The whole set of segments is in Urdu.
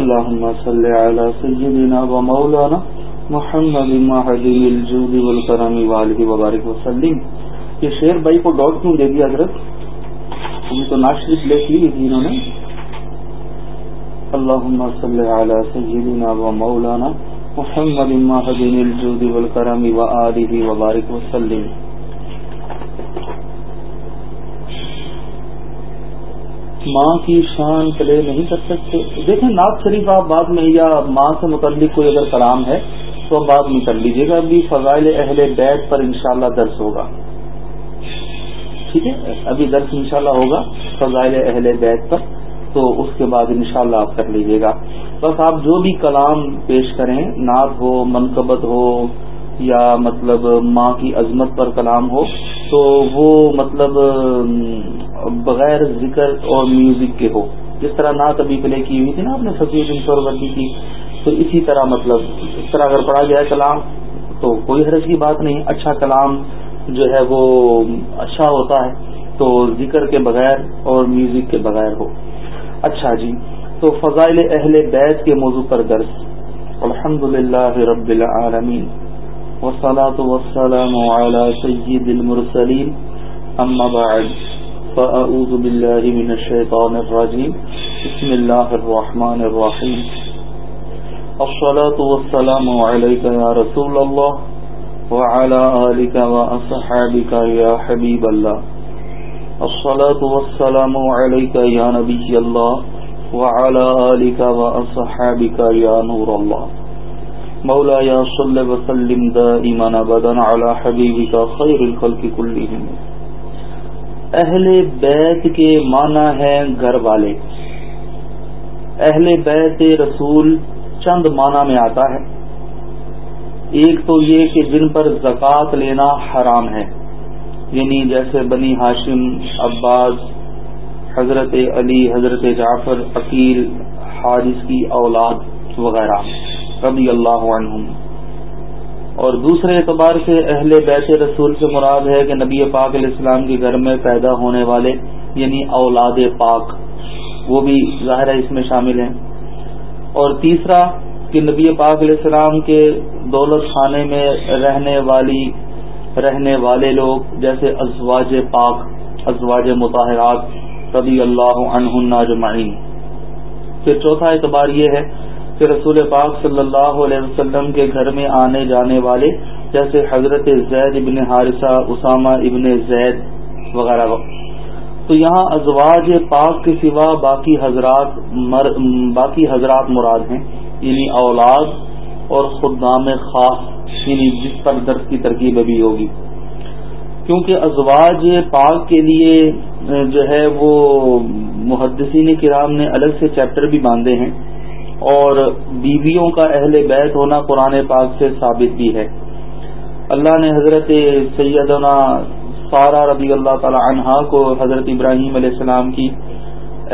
اللهم صل على سيدنا ومولانا محمد محدم الجود والكرم والہ وبارک وسلم. یہ شعر بھائی کو ڈاٹ کیوں دے دیا حضرت؟ ابھی تو ناز لے کی تھی انہوں نے. اللهم صل على سيدنا ومولانا محمد محدم الجود والكرم والہ وبارک وسلم. ماں کی شان پلے نہیں کر سکتے۔ دیکھیں، ناز شریف آپ بعد میں یا ماں سے متعلق کوئی اگر کلام ہے، تو اب بعد میں کر لیجیے گا۔ ابھی فضائل اہل بیت پر انشاءاللہ درس ہوگا۔ ٹھیک ہے؟ ابھی درس انشاءاللہ ہوگا فضائل اہل بیت پر، تو اس کے بعد انشاءاللہ آپ کر لیجیے گا۔ بس آپ جو بھی کلام پیش کریں نعت ہو، منقبت ہو، یا مطلب ماں کی عظمت پر کلام ہو تو وہ مطلب بغیر ذکر اور میوزک کے ہو۔ جس طرح نعت ابھی پلے کی ہوئی تھی نا آپ نے سفید انشور وردی کی، تو اسی طرح مطلب اس طرح اگر پڑھا جائے کلام، تو کوئی حرض کی بات نہیں۔ اچھا کلام جو ہے وہ اچھا ہوتا ہے، تو ذکر کے بغیر اور میوزک کے بغیر ہو۔ اچھا جی تو فضائل اہل بیت کے موضوع پر درس۔ الحمد رب العالمین۔ والصلاة والسلام على سيد المرسلين. أما بعد، فأعوذ بالله من الشيطان الرجيم. بسم الله الرحمن الرحيم. الصلاة والسلام عليك يا رسول الله وعلى آلك وأصحابك يا حبيب الله. الصلاة والسلام عليك يا نبي الله وعلى آلك وأصحابك يا نور الله. مولا یا صلی وسلم دائما بدن علی حبیبک خیر الخلق کلہم. اہل بیت کے معنی ہے گھر والے. اہل بیت رسول چند معنی میں آتا ہے. ایک تو یہ کہ جن پر زکوٰۃ لینا حرام ہے. یعنی جیسے بنی ہاشم، عباس، حضرت علی، حضرت جعفر، عقیل، حارث کی اولاد وغیرہ. رضی اللہ عنہم اور دوسرے اعتبار سے اہل بیت رسول سے مراد ہے کہ نبی پاک علیہ السلام کے گھر میں پیدا ہونے والے یعنی اولاد پاک، وہ بھی ظاہر ہے اس میں شامل ہیں۔ اور تیسرا، کہ نبی پاک علیہ السلام کے دولت خانے میں رہنے والی، رہنے والے لوگ جیسے ازواج پاک، ازواج مطالعات رضی اللہ عنہ جمعین پھر چوتھا اعتبار یہ ہے کہ رسول پاک صلی اللہ علیہ وسلم کے گھر میں آنے جانے والے، جیسے حضرت زید ابن حارثہ، اسامہ ابن زید وغیرہ تو یہاں ازواج پاک کے سوا باقی حضرات مر، باقی حضرات مراد ہیں یعنی اولاد اور خدام خاص یعنی جس پر درد کی ترکیب ابھی ہوگی۔ کیونکہ ازواج پاک کے لیے جو ہے وہ محدثین کرام نے الگ سے چیپٹر بھی باندھے ہیں۔ اور بیویوں کا اہل بیت ہونا قرآن پاک سے ثابت بھی ہے۔ اللہ نے حضرت سیدنا سارا رضی اللہ تعالی عنہا کو حضرت ابراہیم علیہ السلام کی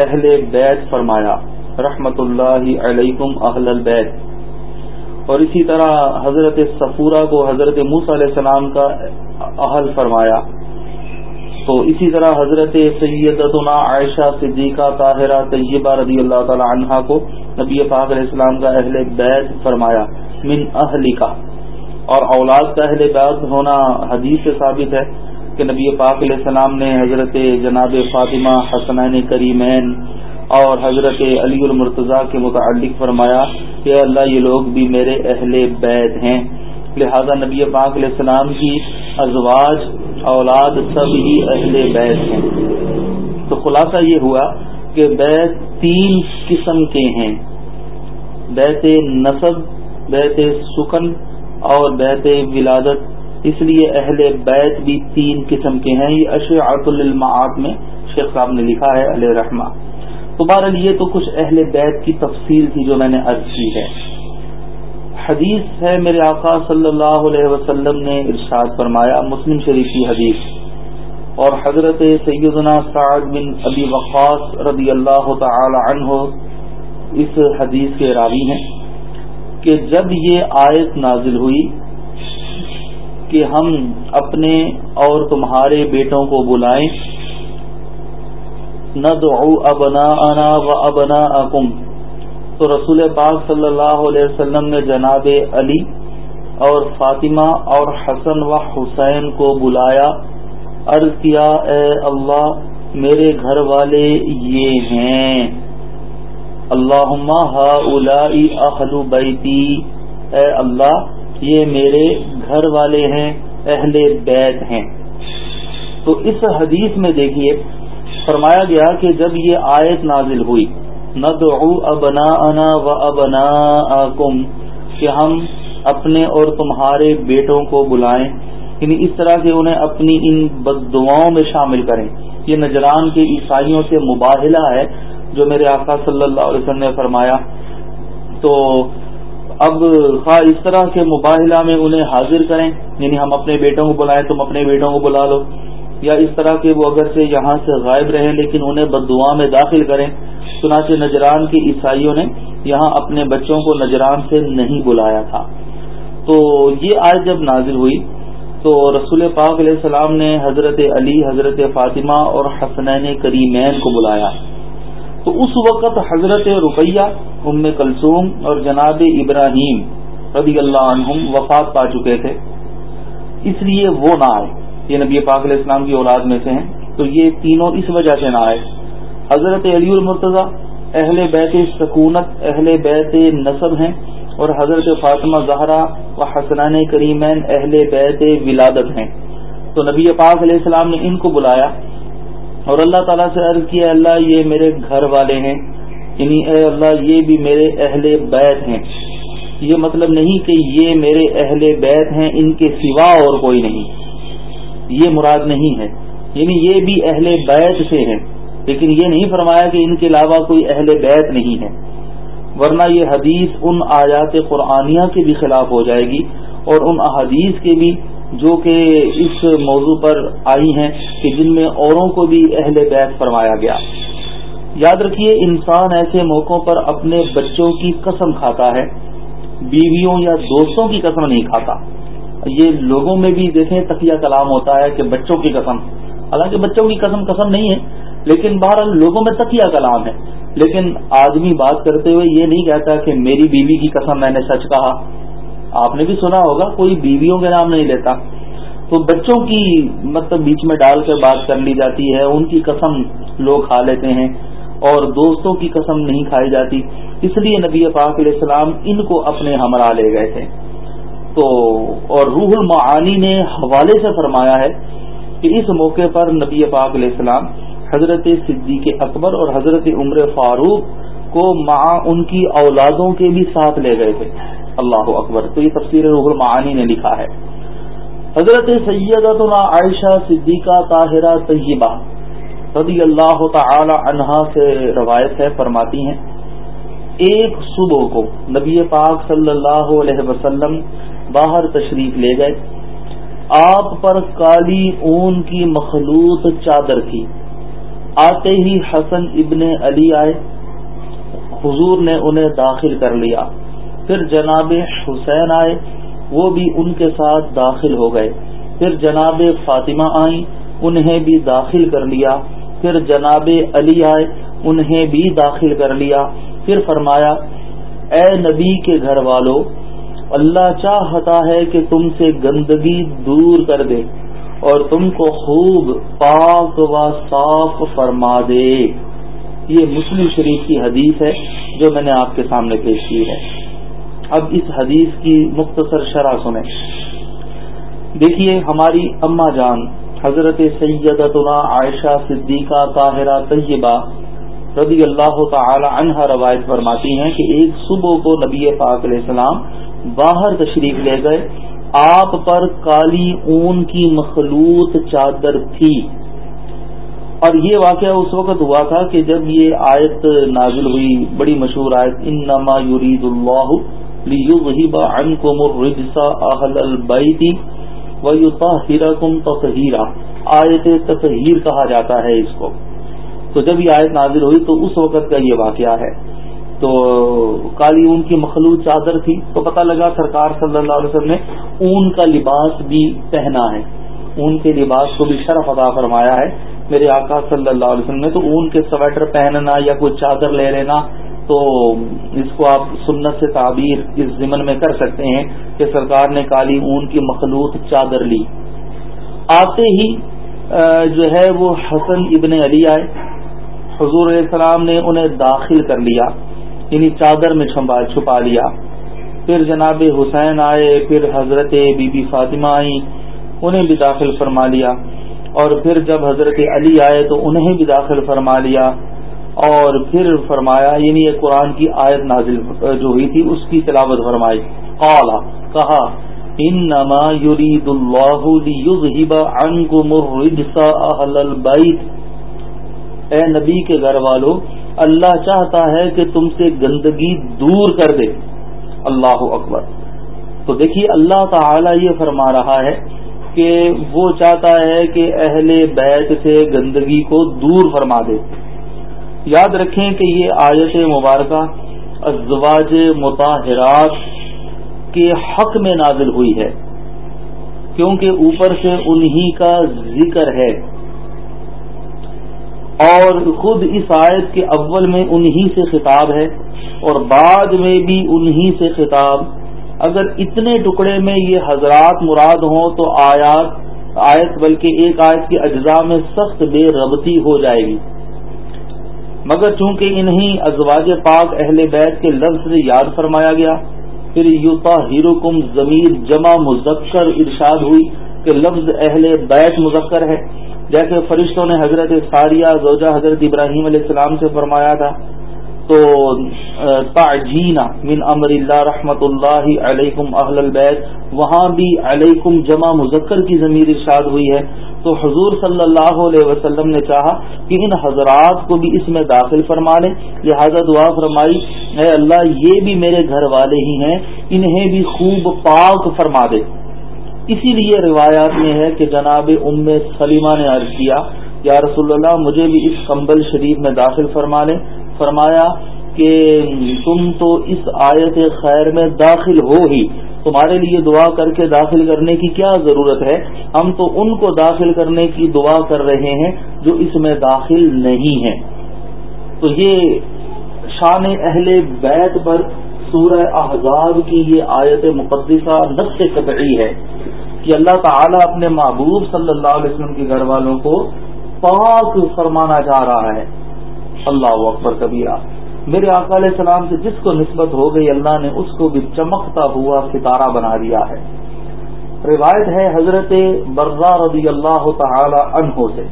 اہل بیت فرمایا رحمت اللہ علیکم اہل البیت اور اسی طرح حضرت صفورہ کو حضرت موس علیہ السلام کا اہل فرمایا۔ تو اسی طرح حضرت سیدتنا عائشہ صدیقہ طاہرہ طیبہ رضی اللہ تعالی عنہا کو نبی پاک علیہ السلام کا اہل بیت فرمایا، من اہلی کا اور اولاد کا اہل بیت ہونا حدیث سے ثابت ہے کہ نبی پاک علیہ السلام نے حضرت جناب فاطمہ حسنین کریمین اور حضرت علی المرتضی کے متعلق فرمایا کہ اللہ یہ لوگ بھی میرے اہل بیت ہیں۔ لہذا نبی پاک علیہ السلام کی ازواج اولاد سب ہی اہل بیت ہیں۔ تو خلاصہ یہ ہوا کہ بیت تین قسم کے ہیں۔ بیت نصب، بیت سکن اور بیت ولادت۔ اس لیے اہل بیت بھی تین قسم کے ہیں۔ یہ اشعت المعاد میں شیخ صاحب نے لکھا ہے، علیہ رحمہ۔ تو بہرحال یہ تو کچھ اہل بیت کی تفصیل تھی جو میں نے عرض کی ہے۔ حدیث ہے، میرے آقا صلی اللہ علیہ وسلم نے ارشاد فرمایا، مسلم شریف کی حدیث۔ اور حضرت سیدنا سعد بن ابی وقاص رضی اللہ تعالی عنہ اس حدیث کے راوی ہیں کہ جب یہ آیت نازل ہوئی کہ ہم اپنے اور تمہارے بیٹوں کو بلائیں نہ دعو ابنا انا و ابنا اکم تو رسول پاک صلی اللہ علیہ وسلم نے جناب علی اور فاطمہ اور حسن و حسین کو بلایا، عرض کیا، اے اللہ، میرے گھر والے یہ ہیں۔ اللہ اہل بیتی، اے اللہ، یہ میرے گھر والے ہیں، اہل بیت ہیں۔ تو اس حدیث میں دیکھیے، فرمایا گیا کہ جب یہ آیت نازل ہوئی ندعو ابنا و ابنا کہ ہم اپنے اور تمہارے بیٹوں کو بلائیں۔ یعنی اس طرح سے انہیں اپنی ان بد دعاؤں میں شامل کریں۔ یہ نجران کے عیسائیوں سے مباحلہ ہے، جو میرے آقا صلی اللہ علیہ وسلم نے فرمایا۔ تو اب خواہ اس طرح کے مباحلہ میں انہیں حاضر کریں یعنی ہم اپنے بیٹوں کو بلائیں، تم اپنے بیٹوں کو بلا لو۔ یا اس طرح کے وہ اگر سے یہاں سے غائب رہیں لیکن انہیں بد دعا میں داخل کریں، چنانچہ نجران کے عیسائیوں نے یہاں اپنے بچوں کو نجران سے نہیں بلایا تھا۔ تو یہ آج جب نازل ہوئی، تو رسول پاک علیہ السلام نے حضرت علی، حضرت فاطمہ اور حسنین کریمین کو بلایا۔ تو اس وقت حضرت رقیہ ام کلثوم اور جناب ابراہیم رضی اللہ عنہم وفات پا چکے تھے۔ اس لیے وہ نہ آئے۔ یہ نبی پاک علیہ السلام کی اولاد میں سے ہیں، تو یہ تینوں اس وجہ سے نہ آئے۔ حضرت علی المرتضی اہل بیت سکونت، اہل بیت نصب ہیں اور حضرت فاطمہ زہرا و حسنان کریمین اہل بیت ولادت ہیں۔ تو نبی پاک علیہ السلام نے ان کو بلایا اور اللہ تعالیٰ سے عرض کیا، اللہ یہ میرے گھر والے ہیں یعنی اے اللہ یہ بھی میرے اہل بیت ہیں۔ یہ مطلب نہیں کہ یہ میرے اہل بیت ہیں، ان کے سوا اور کوئی نہیں۔ یہ مراد نہیں ہے۔ یعنی یہ بھی اہل بیت سے ہیں لیکن یہ نہیں فرمایا کہ ان کے علاوہ کوئی اہل بیت نہیں ہے۔ ورنہ یہ حدیث ان آیات قرآنیہ کے بھی خلاف ہو جائے گی اور ان احادیث کے بھی جو کہ اس موضوع پر آئی ہیں کہ جن میں اوروں کو بھی اہل بیت فرمایا گیا۔ یاد رکھیے، انسان ایسے موقعوں پر اپنے بچوں کی قسم کھاتا ہے، بیویوں یا دوستوں کی قسم نہیں کھاتا۔ یہ لوگوں میں بھی دیکھیں تقیہ کلام ہوتا ہے کہ بچوں کی قسم۔ حالانکہ بچوں کی قسم قسم نہیں ہے، لیکن بہرحال لوگوں میں تقیہ کلام ہے۔ لیکن آدمی بات کرتے ہوئے یہ نہیں کہتا کہ میری بیوی کی قسم میں نے سچ کہا۔ آپ نے بھی سنا ہوگا، کوئی بیویوں کے نام نہیں لیتا۔ تو بچوں کی مطلب بیچ میں ڈال کر بات کر لی جاتی ہے، ان کی قسم لوگ کھا لیتے ہیں اور دوستوں کی قسم نہیں کھائی جاتی۔ اس لیے نبی پاک علیہ السلام ان کو اپنے ہمراہ لے گئے تھے۔ تو اور روح المعانی نے حوالے سے فرمایا ہے کہ اس موقع پر نبی پاک علیہ السلام حضرت صدیق اکبر اور حضرت عمر فاروق کو مع ان کی اولادوں کے بھی ساتھ لے گئے تھے۔ اللہ اکبر۔ تو یہ تفسیر روح المعانی نے لکھا ہے۔ حضرت سیدتنا عائشہ صدیقہ طاہرہ طیبہ رضی اللہ تعالی عنہا سے روایت ہے، فرماتی ہیں، ایک صبح کو نبی پاک صلی اللہ علیہ وسلم باہر تشریف لے گئے۔ آپ پر کالی اون کی مخلوط چادر تھی آتے ہی حسن ابن علی آئے۔ حضور نے انہیں داخل کر لیا۔ پھر جناب حسین آئے۔ وہ بھی ان کے ساتھ داخل ہو گئے۔ پھر جناب فاطمہ آئیں۔ انہیں بھی داخل کر لیا۔ پھر جناب علی آئے۔ انہیں بھی داخل کر لیا۔ پھر فرمایا، اے نبی کے گھر والوں اللہ چاہتا ہے کہ تم سے گندگی دور کر دے اور تم کو خوب پاک و صاف فرما دے۔ یہ مسلم شریف کی حدیث ہے جو میں نے آپ کے سامنے پیش کی ہے۔ اب اس حدیث کی مختصر شرح سنیں۔ دیکھیے ہماری اما جان، حضرت سیدتنا عائشہ صدیقہ طاہرہ طیبہ رضی اللہ تعالی عنہ روایت فرماتی ہیں کہ ایک صبح کو نبی پاک علیہ السلام باہر تشریف لے گئے۔ آپ پر کالی اون کی مخلوط چادر تھی۔ اور یہ واقعہ اس وقت ہوا تھا کہ جب یہ آیت نازل ہوئی، بڑی مشہور آیت ان نما یورید اللہ عنکم الرجس اہل البیت ویطہرکم تطہیرا۔ آیت تطہیر کہا جاتا ہے اس کو۔ تو جب یہ آیت نازل ہوئی تو اس وقت کا یہ واقعہ ہے۔ تو کالی اون کی مخلوط چادر تھی تو پتہ لگا سرکار صلی اللہ علیہ وسلم نے اون کا لباس بھی پہنا ہے۔ اون کے لباس کو بھی شرف ادا فرمایا ہے۔ میرے آقا صلی اللہ علیہ وسلم نے تو اون کے سویٹر پہننا یا کوئی چادر لے لینا تو اس کو آپ سنت سے تعبیر اس ضمن میں کر سکتے ہیں کہ سرکار نے کالی اون کی مخلوط چادر لی۔ آتے ہی جو ہے وہ حسن ابن علی آئے۔ حضور علیہ السلام نے انہیں داخل کر لیا یعنی چادر میں چھپا لیا۔ پھر جناب حسین آئے، پھر حضرت بی بی فاطمہ آئیں، انہیں بھی داخل فرما لیا۔ اور پھر جب حضرت علی آئے تو انہیں بھی داخل فرما لیا۔ اور پھر فرمایا یعنی یہ قرآن کی آیت نازل جو ہوئی تھی، اس کی تلاوت فرمائی۔ قالا، کہا، انما يريد الله ليذهب عنكم الرجس اهل البيت اے نبی کے گھر والو اللہ چاہتا ہے کہ تم سے گندگی دور کر دے۔ اللہ اکبر۔ تو دیکھیے، اللہ تعالی یہ فرما رہا ہے کہ وہ چاہتا ہے کہ اہل بیت سے گندگی کو دور فرما دے۔ یاد رکھیں کہ یہ آیت مبارکہ ازواج متاحرات کے حق میں نازل ہوئی ہے۔ کیونکہ اوپر سے انہی کا ذکر ہے۔ اور خود اس آیت کے اول میں انہی سے خطاب ہے اور بعد میں بھی انہی سے خطاب۔ اگر اتنے ٹکڑے میں یہ حضرات مراد ہوں تو آیات، آیت بلکہ ایک آیت کے اجزاء میں سخت بے ربطی ہو جائے گی۔ مگر چونکہ انہیں ازواج پاک اہل بیت کے لفظ سے یاد فرمایا گیا، پھر یوتا ہیرو کم ضمیر جمع مذکر ارشاد ہوئی کہ لفظ اہل بیت مذکر ہے۔ جیسے فرشتوں نے حضرت ساریہ، زوجہ حضرت ابراہیم علیہ السلام سے فرمایا تھا، تو تعجینا من امر اللہ رحمت اللہ علیکم اہل البیت، وہاں بھی علیکم جمع مذکر کی ضمیر ارشاد ہوئی ہے۔ تو حضور صلی اللہ علیہ وسلم نے چاہا کہ ان حضرات کو بھی اس میں داخل فرما لیں۔ لہٰذا دعا فرمائی، اے اللہ، یہ بھی میرے گھر والے ہی ہیں، انہیں بھی خوب پاک فرما دے۔ اسی لیے روایات میں ہے کہ جناب ام سلیمہ نے عرض کیا، یا رسول اللہ، مجھے بھی اس کمبل شریف میں داخل فرما لیں. فرمایا کہ تم تو اس آیت خیر میں داخل ہو ہی، تمہارے لیے دعا کر کے داخل کرنے کی کیا ضرورت ہے؟ ہم تو ان کو داخل کرنے کی دعا کر رہے ہیں جو اس میں داخل نہیں ہیں۔ تو یہ شان اہل بیت پر سورہ احزاب کی یہ آیت مقدسہ نقص قطعی ہے۔ کہ اللہ تعالیٰ اپنے محبوب صلی اللہ علیہ وسلم کے گھر والوں کو پاک فرمانا چاہ رہا ہے۔ اللہ اکبر کبیرہ۔ میرے آقا علیہ السلام سے جس کو نسبت ہو گئی، اللہ نے اس کو بھی چمکتا ہوا ستارہ بنا دیا ہے۔ روایت ہے حضرت برزا رضی اللہ تعالی عنہ سے۔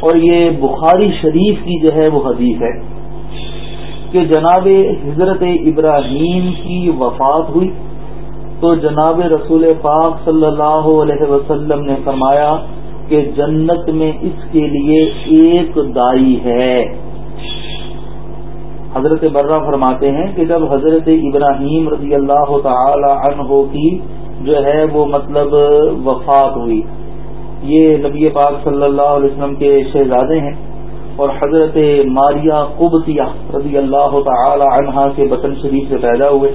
اور یہ بخاری شریف کی جو ہے وہ حدیث ہے کہ جناب حضرت ابراہیم کی وفات ہوئی۔ تو جناب رسول پاک صلی اللہ علیہ وسلم نے فرمایا کہ جنت میں اس کے لیے ایک دائی ہے۔ حضرت برہ فرماتے ہیں کہ جب حضرت ابراہیم رضی اللہ تعالی عنہ کی جو ہے وہ مطلب وفات ہوئی، یہ نبی پاک صلی اللہ علیہ وسلم کے شہزادے ہیں اور حضرت ماریا قبطیہ رضی اللہ تعالی عنہا کے بطن شریف سے پیدا ہوئے۔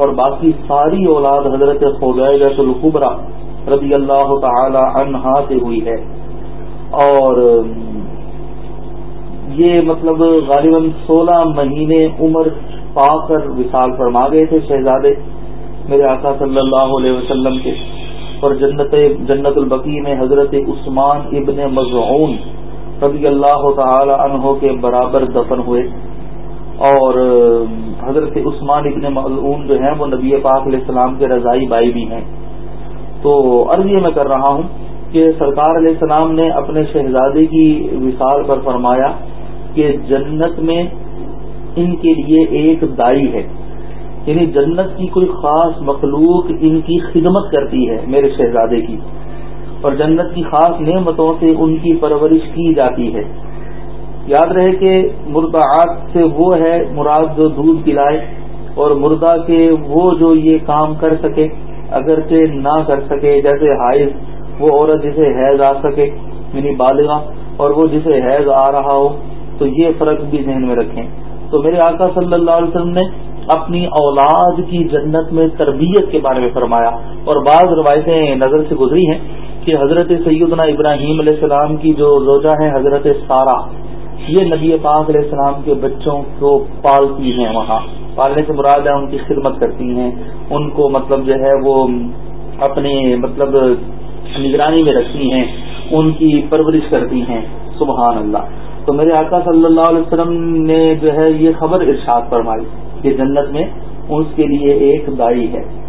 اور باقی ساری اولاد حضرت خدیجہ القبرا رضی اللہ تعالی عنہا سے ہوئی ہے۔ اور یہ مطلب غالباً سولہ مہینے عمر پا کر وصال فرما گئے تھے شہزادے۔ میرے آقا صلی اللہ علیہ وسلم کے اور جنت جنت البقی میں حضرت عثمان ابن مضعون رضی اللہ تعالی عنہ کے برابر دفن ہوئے۔ اور حضرت عثمان ابن مضعون جو ہیں، وہ نبی پاک علیہ السلام کے رضائی بھائی بھی ہیں۔ تو عرض یہ میں کر رہا ہوں کہ سرکار علیہ السلام نے اپنے شہزادے کی وصال پر فرمایا کہ جنت میں ان کے لیے ایک دائی ہے۔ یعنی جنت کی کوئی خاص مخلوق ان کی خدمت کرتی ہے میرے شہزادے کی۔ اور جنت کی خاص نعمتوں سے ان کی پرورش کی جاتی ہے۔ یاد رہے کہ مردعات سے وہ ہے مراد جو دودھ پلائے اور مردہ کے وہ جو یہ کام کر سکے، اگرچہ نہ کر سکے، جیسے حائض، وہ عورت جسے حیض آ سکے یعنی بالغ اور وہ جسے حیض آ رہا ہو، تو یہ فرق بھی ذہن میں رکھیں۔ تو میرے آقا صلی اللہ علیہ وسلم نے اپنی اولاد کی جنت میں تربیت کے بارے میں فرمایا۔ اور بعض روایتیں نظر سے گزری ہیں کہ حضرت سیدنا ابراہیم علیہ السلام کی جو روزہ ہے حضرت سارا یہ نبی پاک علیہ السلام کے بچوں کو پالتی ہیں وہاں۔ پالنے سے مراد ہے ان کی خدمت کرتی ہیں۔ ان کو مطلب جو ہے وہ اپنے مطلب نگرانی میں رکھتی ہیں۔ ان کی پرورش کرتی ہیں۔ سبحان اللہ۔ تو میرے آقا صلی اللہ علیہ وسلم نے جو ہے یہ خبر ارشاد فرمائی کہ جنت میں اس کے لیے ایک دائی ہے۔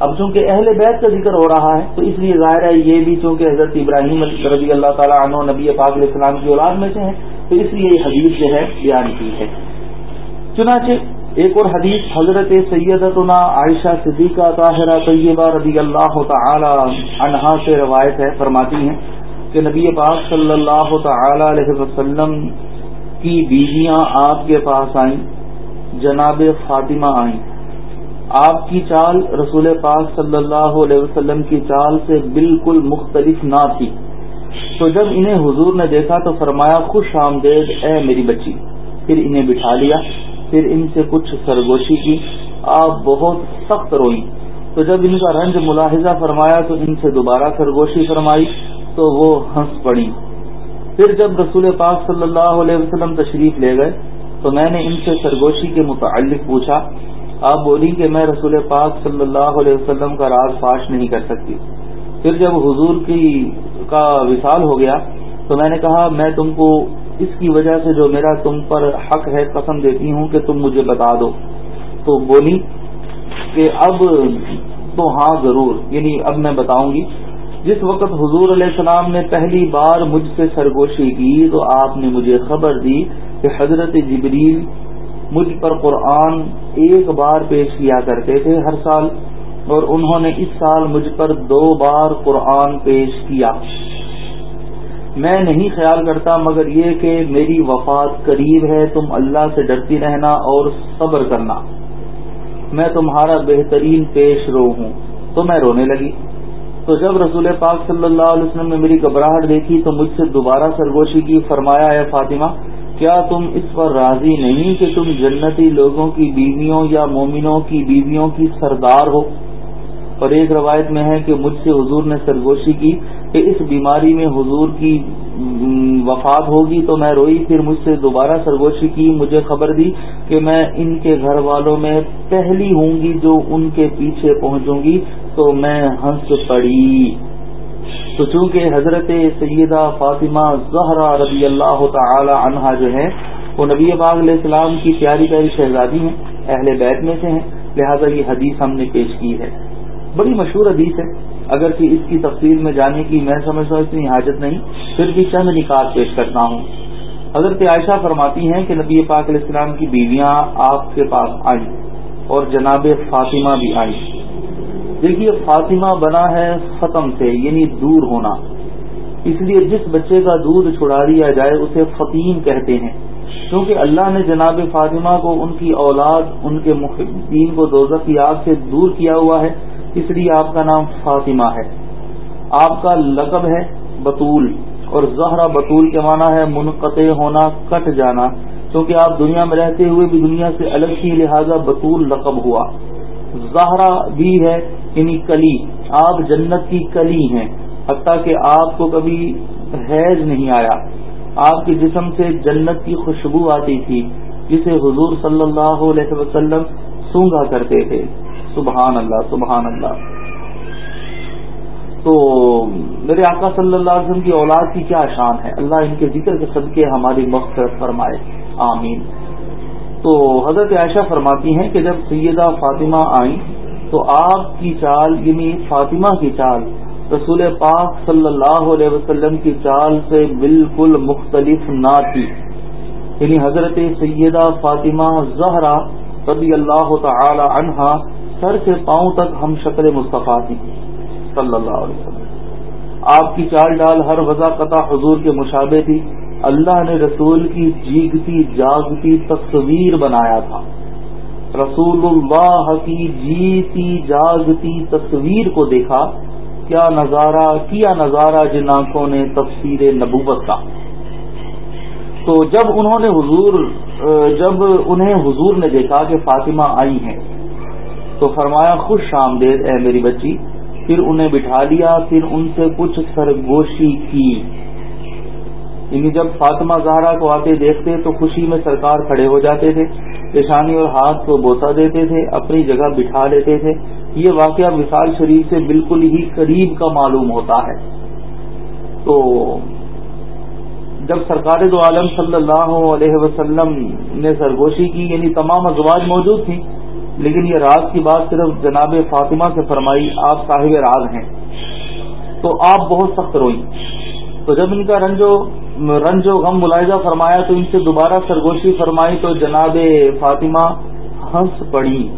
اب چونکہ اہل بیت کا ذکر ہو رہا ہے، تو اس لیے ظاہر ہے یہ بھی چونکہ حضرت ابراہیم رضی اللہ تعالیٰ عنہ نبی پاک علیہ السلام کی اولاد میں سے ہیں تو اس لیے یہ حدیث جو ہے بیان کی ہے۔ چنانچہ ایک اور حدیث حضرت سیدتنا عائشہ صدیقہ طاہرہ طیبہ رضی اللہ تعالی عنہا سے روایت ہے، فرماتی ہیں کہ نبی پاک صلی اللہ تعالی علیہ وسلم کی بیویاں آپ کے پاس آئیں، جناب فاطمہ آئیں۔ آپ کی چال رسول پاک صلی اللہ علیہ وسلم کی چال سے بالکل مختلف نہ تھی۔ تو جب انہیں حضور نے دیکھا تو فرمایا، خوش آمدید، اے میری بچی۔ پھر انہیں بٹھا لیا، پھر ان سے کچھ سرگوشی کی۔ آپ بہت سخت روئی تو جب ان کا رنج ملاحظہ فرمایا تو ان سے دوبارہ سرگوشی فرمائی، تو وہ ہنس پڑی پھر جب رسول پاک صلی اللہ علیہ وسلم تشریف لے گئے، تو میں نے ان سے سرگوشی کے متعلق پوچھا، آپ بولی کہ میں رسول پاک صلی اللہ علیہ وسلم کا راز فاش نہیں کر سکتی۔ پھر جب حضور کی کا وصال ہو گیا تو میں نے کہا میں تم کو اس کی وجہ سے جو میرا تم پر حق ہے قسم دیتی ہوں کہ تم مجھے بتا دو۔ تو بولی کہ اب تو ہاں ضرور یعنی اب میں بتاؤں گی۔ جس وقت حضور علیہ السلام نے پہلی بار مجھ سے سرگوشی کی تو آپ نے مجھے خبر دی کہ حضرت جبریل مجھ پر قرآن ایک بار پیش کیا کرتے تھے ہر سال۔ اور انہوں نے اس سال مجھ پر دو بار قرآن پیش کیا۔ میں نہیں خیال کرتا مگر یہ کہ میری وفات قریب ہے، تم اللہ سے ڈرتی رہنا اور صبر کرنا۔ میں تمہارا بہترین پیش رو ہوں۔ تو میں رونے لگی۔ تو جب رسول پاک صلی اللہ علیہ وسلم نے میری گھبراہٹ دیکھی تو مجھ سے دوبارہ سرگوشی کی فرمایا ہے فاطمہ، کیا تم اس پر راضی نہیں کہ تم جنتی لوگوں کی بیویوں یا مومنوں کی بیویوں کی سردار ہو؟ اور ایک روایت میں ہے کہ مجھ سے حضور نے سرگوشی کی کہ اس بیماری میں حضور کی وفات ہوگی تو میں روئی، پھر مجھ سے دوبارہ سرگوشی کی، مجھے خبر دی کہ میں ان کے گھر والوں میں پہلی ہوں گی جو ان کے پیچھے پہنچوں گی، تو میں ہنس پڑی۔ تو چونکہ حضرت سیدہ فاطمہ زہرا رضی اللہ تعالی عنہا جو ہے، وہ نبی باغ علیہ السلام کی پیاری پیاری شہزادی ہیں، اہل بیت میں سے ہیں، لہذا یہ حدیث ہم نے پیش کی ہے۔ بڑی مشہور حدیث ہے۔ اگر کہ اس کی تفصیل میں جانے کی میں سمجھتا ہوں، اتنی حاجت نہیں۔ پھر بھی چند نکات پیش کرتا ہوں۔ حضرت عائشہ فرماتی ہیں کہ نبی پاک علیہ السلام کی بیویاں آپ کے پاس آئیں اور جناب فاطمہ بھی آئیں۔ دیکھیے، فاطمہ بنا ہے ختم سے یعنی دور ہونا۔ اس لیے جس بچے کا دودھ چھڑا لیا جائے، اسے فتیم کہتے ہیں۔ کیونکہ اللہ نے جناب فاطمہ کو ان کی اولاد، ان کے محبین کو دوزخ کی آگ سے دور کیا ہوا ہے۔ اس لیے آپ کا نام فاطمہ ہے۔ آپ کا لقب ہے بطول اور زہرا بطول کے معنی ہے منقطع ہونا، کٹ جانا۔ کیونکہ آپ دنیا میں رہتے ہوئے بھی دنیا سے الگ کی لہذا بطول لقب ہوا۔ زہرا بھی ہے یعنی کلی۔ آپ جنت کی کلی ہیں، حتیٰ کہ آپ کو کبھی حیض نہیں آیا۔ آپ کے جسم سے جنت کی خوشبو آتی تھی، جسے حضور صلی اللہ علیہ وسلم سونگا کرتے تھے۔ سبحان اللہ سبحان اللہ۔ تو میرے آقا صلی اللہ علیہ وسلم کی اولاد کی کیا شان ہے؟ اللہ ان کے ذکر کے صدقے ہماری مغفرت فرمائے۔ آمین۔ تو حضرت عائشہ فرماتی ہیں کہ جب سیدہ فاطمہ آئیں، تو آپ کی چال یعنی فاطمہ کی چال، رسول پاک صلی اللہ علیہ وسلم کی چال سے بالکل مختلف نہ تھی۔ یعنی حضرت سیدہ فاطمہ زہرا رضی اللہ تعالی عنہا سر سے پاؤں تک ہم شکل مصطفیٰ تھی صلی اللہ علیہ وسلم۔ آپ کی چال ڈال ہر وضا قطع حضور کے مشابے تھی۔ اللہ نے رسول کی جیگتی، جاگتی تصویر بنایا تھا۔ رسول اللہ کی جیتی، جاگتی تصویر کو دیکھا، کیا نظارہ کیا نظارہ جن آنکھوں نے تفسیر نبوت کا۔ تو جب انہوں نے حضور، جب انہیں حضور نے دیکھا کہ فاطمہ آئی ہیں تو فرمایا، خوش آمدید اے میری بچی، پھر انہیں بٹھا لیا، پھر ان سے کچھ سرگوشی کی۔ یعنی جب فاطمہ زہرا کو آتے دیکھتے تو خوشی میں سرکار کھڑے ہو جاتے تھے، پیشانی اور ہاتھ کو بوسا دیتے تھے، اپنی جگہ بٹھا لیتے تھے۔ یہ واقعہ وشال شریف سے بالکل ہی قریب کا معلوم ہوتا ہے۔ تو جب سرکار دو عالم صلی اللہ علیہ وسلم نے سرگوشی کی یعنی تمام ازواج موجود تھیں لیکن یہ راز کی بات صرف جناب فاطمہ سے فرمائی، آپ صاحب راز ہیں۔ تو آپ بہت سخت روئی تو جب ان کا رنجو رنج و غم ملاحظہ فرمایا تو ان سے دوبارہ سرگوشی فرمائی تو جناب فاطمہ ہنس پڑی۔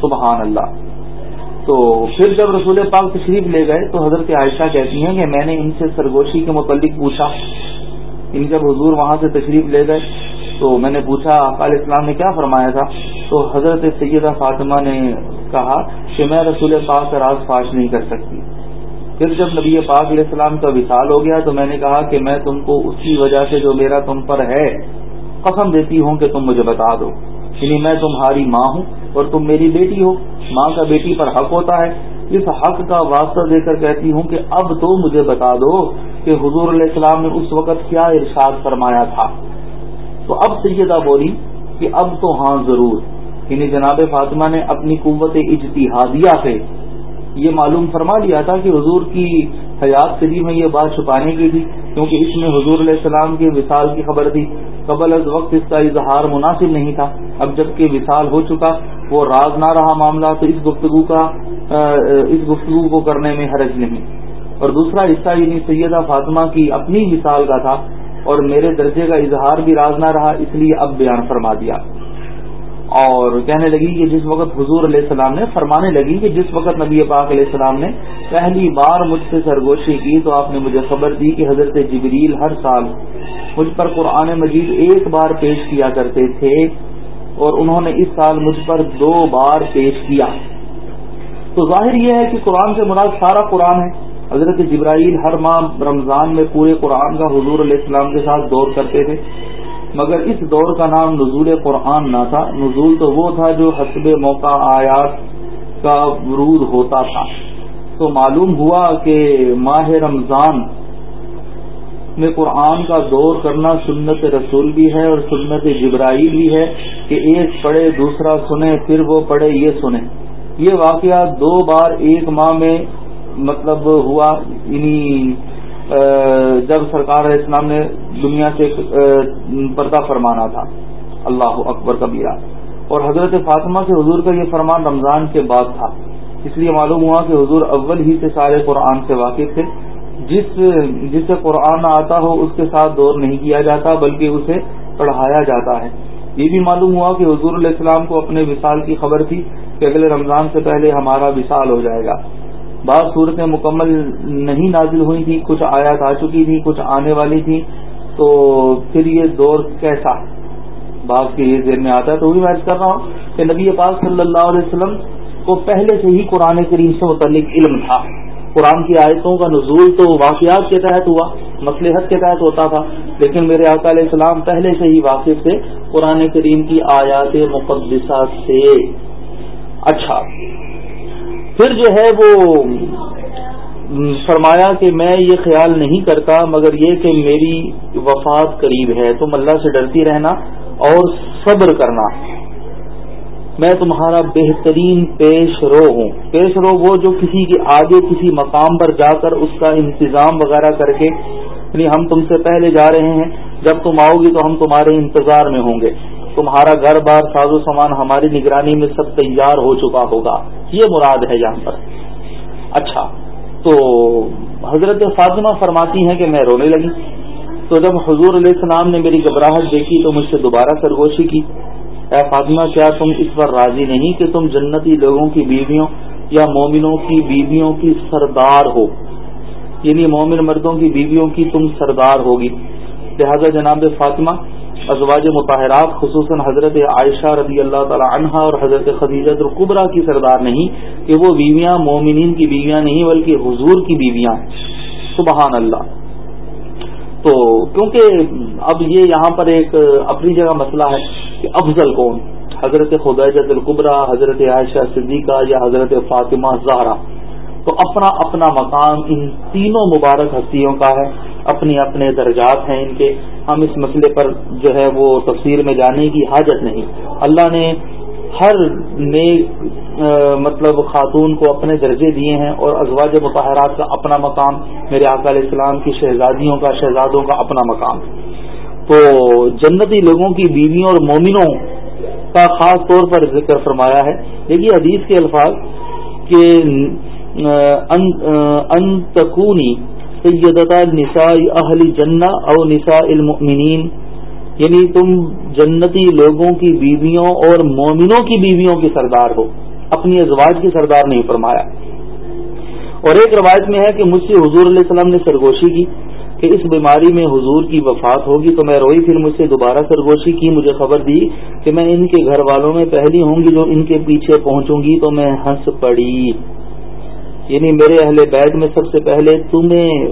سبحان اللہ۔ تو پھر جب رسول پاک تشریف لے گئے تو حضرت عائشہ کہتی ہیں کہ میں نے ان سے سرگوشی کے متعلق پوچھا۔ ان جب حضور وہاں سے تشریف لے گئے تو میں نے پوچھا اقال اسلام نے کیا فرمایا تھا؟ تو حضرت سیدہ فاطمہ نے کہا کہ میں رسول پاک کا راز فاش نہیں کر سکتی۔ پھر جب نبی پاک علیہ السلام کا وصال ہو گیا تو میں نے کہا کہ میں تم کو اس کی وجہ سے جو میرا تم پر ہے، قسم دیتی ہوں کہ تم مجھے بتا دو۔ یعنی میں تمہاری ماں ہوں اور تم میری بیٹی ہو۔ ماں کا بیٹی پر حق ہوتا ہے۔ اس حق کا واسطہ دے کر کہتی ہوں کہ اب تو مجھے بتا دو کہ حضور علیہ السلام نے اس وقت کیا ارشاد فرمایا تھا۔ تو اب سیدہ بولی کہ اب تو ہاں ضرور یعنی جناب فاطمہ نے اپنی قوت اجتہادیہ سے یہ معلوم فرما لیا تھا کہ حضور کی حیات صدی میں یہ بات چھپانے کی تھی، کیونکہ اس میں حضور علیہ السلام کے وصال کی خبر تھی۔ قبل از وقت اس کا اظہار مناسب نہیں تھا۔ اب جبکہ وصال ہو چکا، وہ راز نہ رہا معاملہ، تو اس گفتگو کا اس گفتگو کو کرنے میں حرج نہیں۔ اور دوسرا حصہ یعنی سیدہ فاطمہ کی اپنی مثال کا تھا اور میرے درجے کا اظہار بھی راز نہ رہا، اس لیے اب بیان فرما دیا۔ اور کہنے لگی کہ جس وقت حضور علیہ السلام نے، فرمانے لگی کہ جس وقت نبی پاک علیہ السلام نے پہلی بار مجھ سے سرگوشی کی تو آپ نے مجھے خبر دی کہ حضرت جبریل ہر سال مجھ پر قرآن مجید ایک بار پیش کیا کرتے تھے اور انہوں نے اس سال مجھ پر دو بار پیش کیا۔ تو ظاہر یہ ہے کہ قرآن سے مراد سارا قرآن ہے۔ حضرت جبرائیل ہر ماہ رمضان میں پورے قرآن کا حضور علیہ السلام کے ساتھ دور کرتے تھے، مگر اس دور کا نام نزول قرآن نہ تھا۔ نزول تو وہ تھا جو حسب موقع آیات کا ورود ہوتا تھا۔ تو معلوم ہوا کہ ماہ رمضان میں قرآن کا دور کرنا سنت رسول بھی ہے اور سنت جبرائیل بھی ہے کہ ایک پڑھے دوسرا سنے، پھر وہ پڑھے، یہ سنے۔ یہ واقعہ دو بار ایک ماہ میں مطلب ہوا یعنی جب سرکار علیہ السلام نے دنیا سے پردہ فرمانا تھا، اللہ اکبر کبیرہ۔ اور حضرت فاطمہ سے حضور کا یہ فرمان رمضان کے بعد تھا۔ اس لیے معلوم ہوا کہ حضور اول ہی سے سارے قرآن سے واقف تھے۔ جس جس سے قرآن آتا ہو، اس کے ساتھ دور نہیں کیا جاتا، بلکہ اسے پڑھایا جاتا ہے۔ یہ بھی معلوم ہوا کہ حضور علیہ السلام کو اپنے وصال کی خبر تھی کہ اگلے رمضان سے پہلے ہمارا وصال ہو جائے گا۔ بعض صورتیں مکمل نہیں نازل ہوئی تھی، کچھ آیات آ چکی تھی، کچھ آنے والی تھی، تو پھر یہ دور کیسا؟ بعض کے یہ ذہن میں آتا ہے، تو بھی میں کر رہا ہوں کہ نبی پاک صلی اللہ علیہ وسلم کو پہلے سے ہی قرآن کریم سے متعلق علم تھا۔ قرآن کی آیتوں کا نزول تو واقعات کے تحت ہوا، مصلحت کے تحت ہوتا تھا، لیکن میرے آقا علیہ السلام پہلے سے ہی واقف تھے قرآن کریم کی آیات مقدسات سے۔ اچھا پھر جو ہے وہ فرمایا کہ میں یہ خیال نہیں کرتا، مگر یہ کہ میری وفات قریب ہے، تم اللہ سے ڈرتی رہنا اور صبر کرنا۔ میں تمہارا بہترین پیش رو ہوں۔ پیش رو وہ جو کسی کے آگے کسی مقام پر جا کر اس کا انتظام وغیرہ کر کے یعنی ہم تم سے پہلے جا رہے ہیں، جب تم آؤ گی تو ہم تمہارے انتظار میں ہوں گے۔ تمہارا گھر بار ساز و سامان ہماری نگرانی میں سب تیار ہو چکا ہوگا۔ یہ مراد ہے یہاں پر۔ اچھا تو حضرت فاطمہ فرماتی ہیں کہ میں رونے لگی۔ تو جب حضور علیہ السلام نے میری گھبراہٹ دیکھی تو مجھ سے دوبارہ سرگوشی کی۔ اے فاطمہ، کیا تم اس پر راضی نہیں کہ تم جنتی لوگوں کی بیویوں یا مومنوں کی بیویوں کی سردار ہو؟ یعنی مومن مردوں کی بیویوں کی تم سردار ہوگی۔ لہذا جناب فاطمہ ازواج مطالعات خصوصاً حضرت عائشہ رضی اللہ تعالی عنہا اور حضرت خدیجت القبرا کی سردار نہیں، کہ وہ بیویاں مومنین کی بیویاں نہیں، بلکہ حضور کی بیویاں۔ سبحان اللہ۔ تو کیونکہ اب یہ یہاں پر ایک اپنی جگہ مسئلہ ہے کہ افضل کون؟ حضرت خدیجت القبرا حضرت عائشہ صدیقہ یا حضرت فاطمہ زہرا۔ تو اپنا اپنا مقام ان تینوں مبارک ہستیوں کا ہے اپنے اپنے درجات ہیں ان کے۔ ہم اس مسئلے پر جو ہے وہ تفسیر میں جانے کی حاجت نہیں۔ اللہ نے ہر نیک مطلب خاتون کو اپنے درجے دیے ہیں اور ازواج متحرات کا اپنا مقام، میرے آقا علیہ السلام کی شہزادیوں کا، شہزادوں کا اپنا مقام۔ تو جنتی لوگوں کی بیویوں اور مومنوں کا خاص طور پر ذکر فرمایا ہے۔ دیکھیے حدیث کے الفاظ کہ انتقونی سیدتا نساء اہل جنہ او نساء المؤمنین یعنی تم جنتی لوگوں کی بیویوں اور مومنوں کی بیویوں کی سردار ہو. اپنی ازواج کی سردار نہیں فرمایا. اور ایک روایت میں ہے کہ مجھ سے حضور علیہ السلام نے سرگوشی کی کہ اس بیماری میں حضور کی وفات ہوگی تو میں روئی، پھر مجھ سے دوبارہ سرگوشی کی، مجھے خبر دی کہ میں ان کے گھر والوں میں پہلی ہوں گی جو ان کے پیچھے پہنچوں گی تو میں ہنس پڑی۔ یعنی میرے اہل بیگ میں سب سے پہلے تمہیں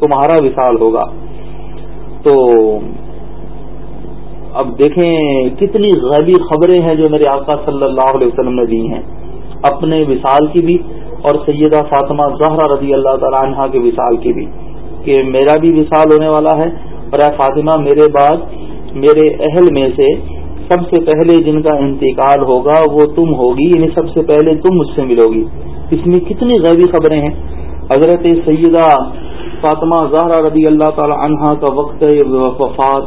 تمہارا وصال ہوگا۔ تو اب دیکھیں کتنی غیبی خبریں ہیں جو میرے آقا صلی اللہ علیہ وسلم نے دی ہیں۔ اپنے وصال کی بھی اور سیدہ فاطمہ زہرہ رضی اللہ تعالیٰ عنہ کے وصال کی بھی کہ میرا بھی وصال ہونے والا ہے اور اے فاطمہ میرے بعد میرے اہل میں سے سب سے پہلے جن کا انتقال ہوگا وہ تم ہوگی یعنی سب سے پہلے تم مجھ سے ملو گی اس میں کتنی غیبی خبریں ہیں؟ حضرت سیدہ فاطمہ زہرا رضی اللہ تعالی عنہا کا وقت وفات،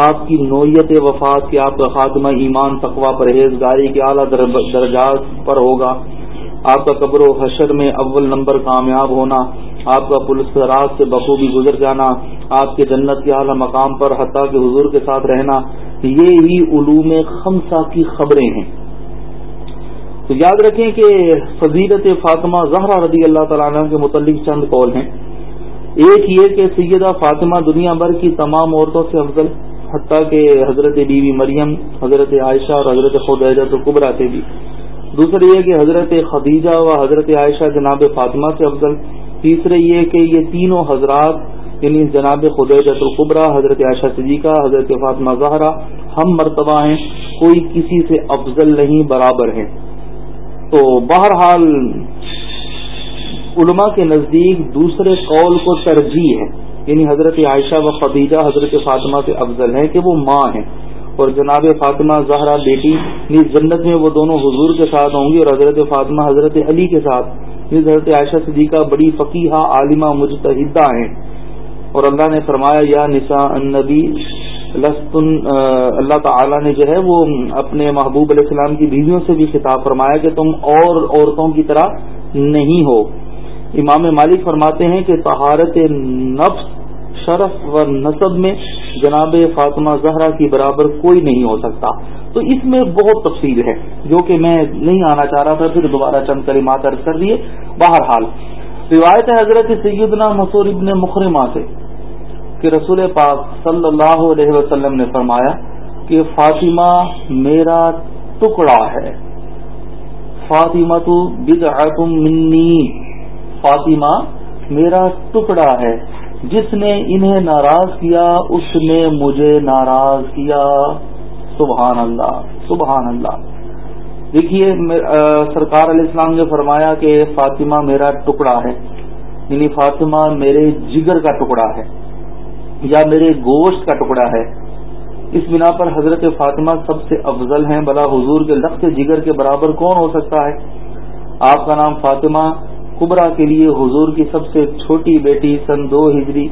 آپ کی نوعیت وفات کے آپ کا خاتمہ ایمان تقوا پرہیزگاری کے اعلیٰ درجات پر ہوگا۔ آپ کا قبر و حشر میں اول نمبر کامیاب ہونا، آپ کا پولیس راز سے بخوبی گزر جانا، آپ کے جنت کے اعلیٰ مقام پر حتیٰ کے حضور کے ساتھ رہنا، یہ ہی علوم خمسہ کی خبریں ہیں۔ تو یاد رکھیں کہ فضیلت فاطمہ زہرا رضی اللہ تعالیٰ عنہ کے متعلق چند قول ہیں۔ ایک یہ کہ سیدہ فاطمہ دنیا بھر کی تمام عورتوں سے افضل، حتیٰ کہ حضرت بی بی مریم، حضرت عائشہ اور حضرت خدیجہ قبرا سے بھی۔ دوسرے یہ کہ حضرت خدیجہ و حضرت عائشہ جناب فاطمہ سے افضل۔ تیسرے یہ کہ یہ تینوں حضرات یعنی جناب خدیجہ القبرا حضرت عائشہ صدیقہ، حضرت فاطمہ زہرا ہم مرتبہ ہیں، کوئی کسی سے افضل نہیں، برابر ہیں۔ تو بہرحال علماء کے نزدیک دوسرے قول کو ترجیح ہے یعنی حضرت عائشہ و خدیجہ، حضرت فاطمہ سے افضل ہیں کہ وہ ماں ہیں۔ اور جناب فاطمہ زہرا بیٹی نیز جنت میں وہ دونوں حضور کے ساتھ ہوں گی اور حضرت فاطمہ حضرت علی کے ساتھ۔ نیز حضرت عائشہ صدیقہ بڑی فقیحہ، عالمہ، مجتہدہ ہیں۔ اور اللہ نے فرمایا، یا نساء النبی اللہ تعالی نے جو ہے وہ اپنے محبوب علیہ السلام کی بیویوں سے بھی خطاب فرمایا کہ تم اور عورتوں کی طرح نہیں ہو۔ امام مالک فرماتے ہیں کہ طہارت نفس، شرف و نصب میں جناب فاطمہ زہرا کی برابر کوئی نہیں ہو سکتا۔ تو اس میں بہت تفصیل ہے، جو کہ میں نہیں آنا چاہ رہا تھا، پھر دوبارہ چند کلمات عرض کر دیے۔ بہرحال، روایت حضرت سیدنا مسور ابن مخرمہ سے کہ رسول پاک صلی اللہ علیہ وسلم نے فرمایا کہ فاطمہ میرا ٹکڑا ہے۔ فاطمہ تو منی۔ فاطمہ میرا ٹکڑا ہے۔ جس نے انہیں ناراض کیا، اس نے مجھے ناراض کیا۔ سبحان اللہ سبحان اللہ دیکھیے سرکار علیہ السلام نے فرمایا کہ فاطمہ میرا ٹکڑا ہے۔ یعنی فاطمہ میرے جگر کا ٹکڑا ہے۔ یا میرے گوشت کا ٹکڑا ہے۔ اس بنا پر حضرت فاطمہ سب سے افضل ہیں، بلا حضور کے لفظ جگر کے برابر کون ہو سکتا ہے؟ آپ کا نام فاطمہ، کبرا کے لیے حضور کی سب سے چھوٹی بیٹی سن دو ہجری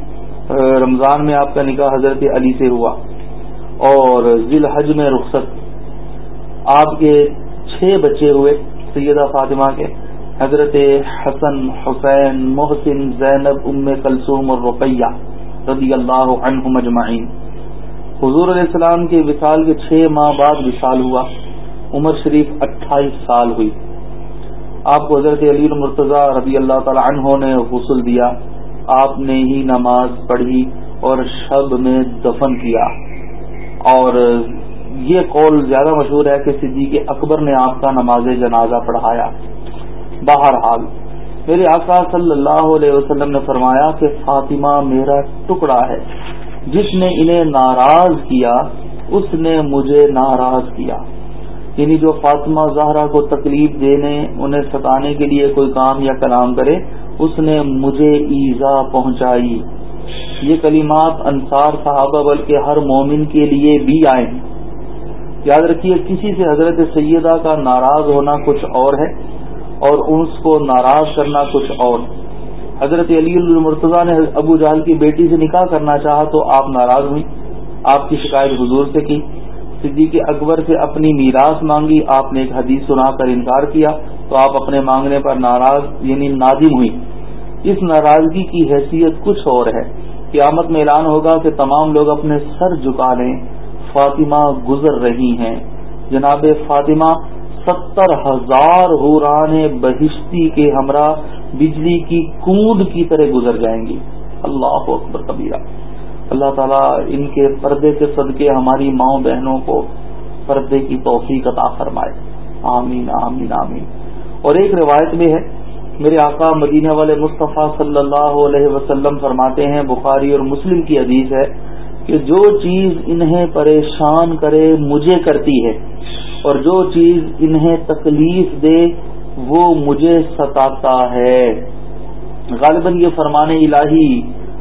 رمضان میں آپ کا نکاح حضرت علی سے ہوا۔ اور ذیل حج میں رخصت۔ آپ کے چھ بچے ہوئے سیدہ فاطمہ کے۔ حضرت حسن، حسین، محسن، زینب، ام کلثوم اور رقیہ۔ رضی اللہ عنہ مجمعین حضور علیہ السلام کے وصال کے چھ ماہ بعد وصال ہوا۔ عمر شریف اٹھائیس سال ہوئی۔ آپ کو حضرت علی المرتضی رضی اللہ تعالی عنہ نے غسل دیا۔ آپ نے ہی نماز پڑھی اور شب میں دفن کیا۔ اور یہ قول زیادہ مشہور ہے کہ صدیق اکبر نے آپ کا نماز جنازہ پڑھایا۔ بہرحال میرے آقا صلی اللہ علیہ وسلم نے فرمایا کہ فاطمہ میرا ٹکڑا ہے۔ جس نے انہیں ناراض کیا، اس نے مجھے ناراض کیا۔ یعنی جو فاطمہ زہرا کو تکلیف دینے، انہیں ستانے کے لیے کوئی کام یا کلام کرے، اس نے مجھے ایزا پہنچائی۔ یہ کلمات انصار صحابہ بلکہ ہر مومن کے لیے بھی آئے۔ یاد رکھیے، کسی سے حضرت سیدہ کا ناراض ہونا کچھ اور ہے۔ اور اس کو ناراض کرنا کچھ اور۔ حضرت علی المرتضیٰ نے ابو جہل کی بیٹی سے نکاح کرنا چاہا تو آپ ناراض ہوئی آپ کی شکایت حضور سے کی۔ صدیق اکبر سے اپنی میراث مانگی۔ آپ نے ایک حدیث سنا کر انکار کیا۔ تو آپ اپنے مانگنے پر ناراض یعنی نادم ہوئی اس ناراضگی کی حیثیت کچھ اور ہے۔ قیامت میں اعلان ہوگا کہ تمام لوگ اپنے سر جھکا لیں۔ فاطمہ گزر رہی ہیں۔ جناب فاطمہ ستر ہزار حوران بہشتی کے ہمراہ بجلی کی کوند کی طرح گزر جائیں گی۔ اللہ اکبر کبیرہ۔ اللہ تعالیٰ ان کے پردے کے صدقے ہماری ماؤں بہنوں کو پردے کی توفیق عطا فرمائے۔ آمین آمین آمین۔ اور ایک روایت میں ہے، میرے آقا مدینہ والے مصطفیٰ صلی اللہ علیہ وسلم فرماتے ہیں، بخاری اور مسلم کی حدیث ہے کہ جو چیز انہیں پریشان کرے مجھے کرتی ہے اور جو چیز انہیں تکلیف دے وہ مجھے ستاتا ہے۔ غالباً یہ فرمان الہی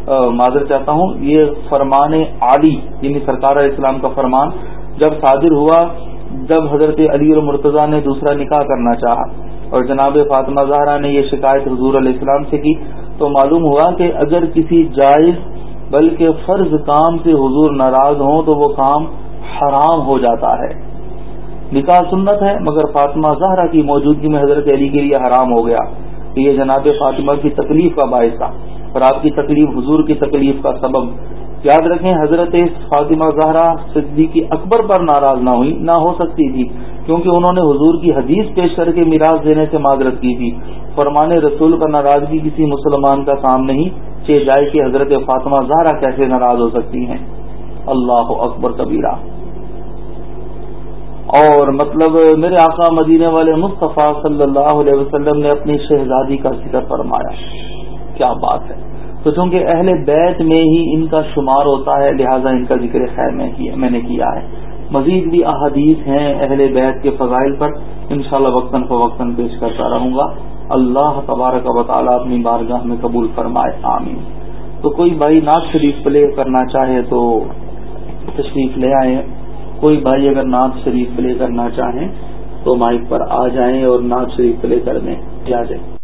معذر چاہتا ہوں، یہ فرمان عالی یعنی سرکار اسلام کا فرمان، جب صادر ہوا، جب حضرت علی المرتضیٰ نے دوسرا نکاح کرنا چاہا اور جناب فاطمہ زہرا نے یہ شکایت حضور علیہ السلام سے کی، تو معلوم ہوا کہ اگر کسی جائز بلکہ فرض کام سے حضور ناراض ہوں تو وہ کام حرام ہو جاتا ہے۔ نکاح سنت ہے، مگر فاطمہ زہرا کی موجودگی میں حضرت علی کے لیے حرام ہو گیا۔ کہ یہ جناب فاطمہ کی تکلیف کا باعث تھا اور آپ کی تکلیف حضور کی تکلیف کا سبب۔ یاد رکھیں، حضرت فاطمہ زہرا صدیقی اکبر پر ناراض نہ ہوئی، نہ ہو سکتی تھی، کیونکہ انہوں نے حضور کی حدیث پیش کر کے میراث دینے سے معذرت کی تھی۔ فرمان رسول کا ناراضگی کسی مسلمان کا کام نہیں چے جائے کہ حضرت فاطمہ زہرا کیسے ناراض ہو سکتی ہیں؟ اللہ اکبر کبیرہ۔ اور مطلب میرے آقا مدینے والے مصطفیٰ صلی اللہ علیہ وسلم نے اپنی شہزادی کا ذکر فرمایا۔ کیا بات ہے؟ تو چونکہ اہل بیت میں ہی ان کا شمار ہوتا ہے، لہذا ان کا ذکر خیر میں نے کیا ہے۔ مزید بھی احادیث ہیں اہل بیت کے فضائل پر۔ انشاءاللہ وقتاً فوقتاً پیش کرتا رہوں گا۔ اللہ تبارک و تعالیٰ اپنی بارگاہ میں قبول فرمائے، آمین۔ تو کوئی بھائی نعت شریف پلے کرنا چاہے تو تشریف لے آئیں۔ کوئی بھائی اگر نعت شریف پلے کرنا چاہیں تو مائک پر آ جائیں اور نعت شریف پلے کر دیں جا جائیں۔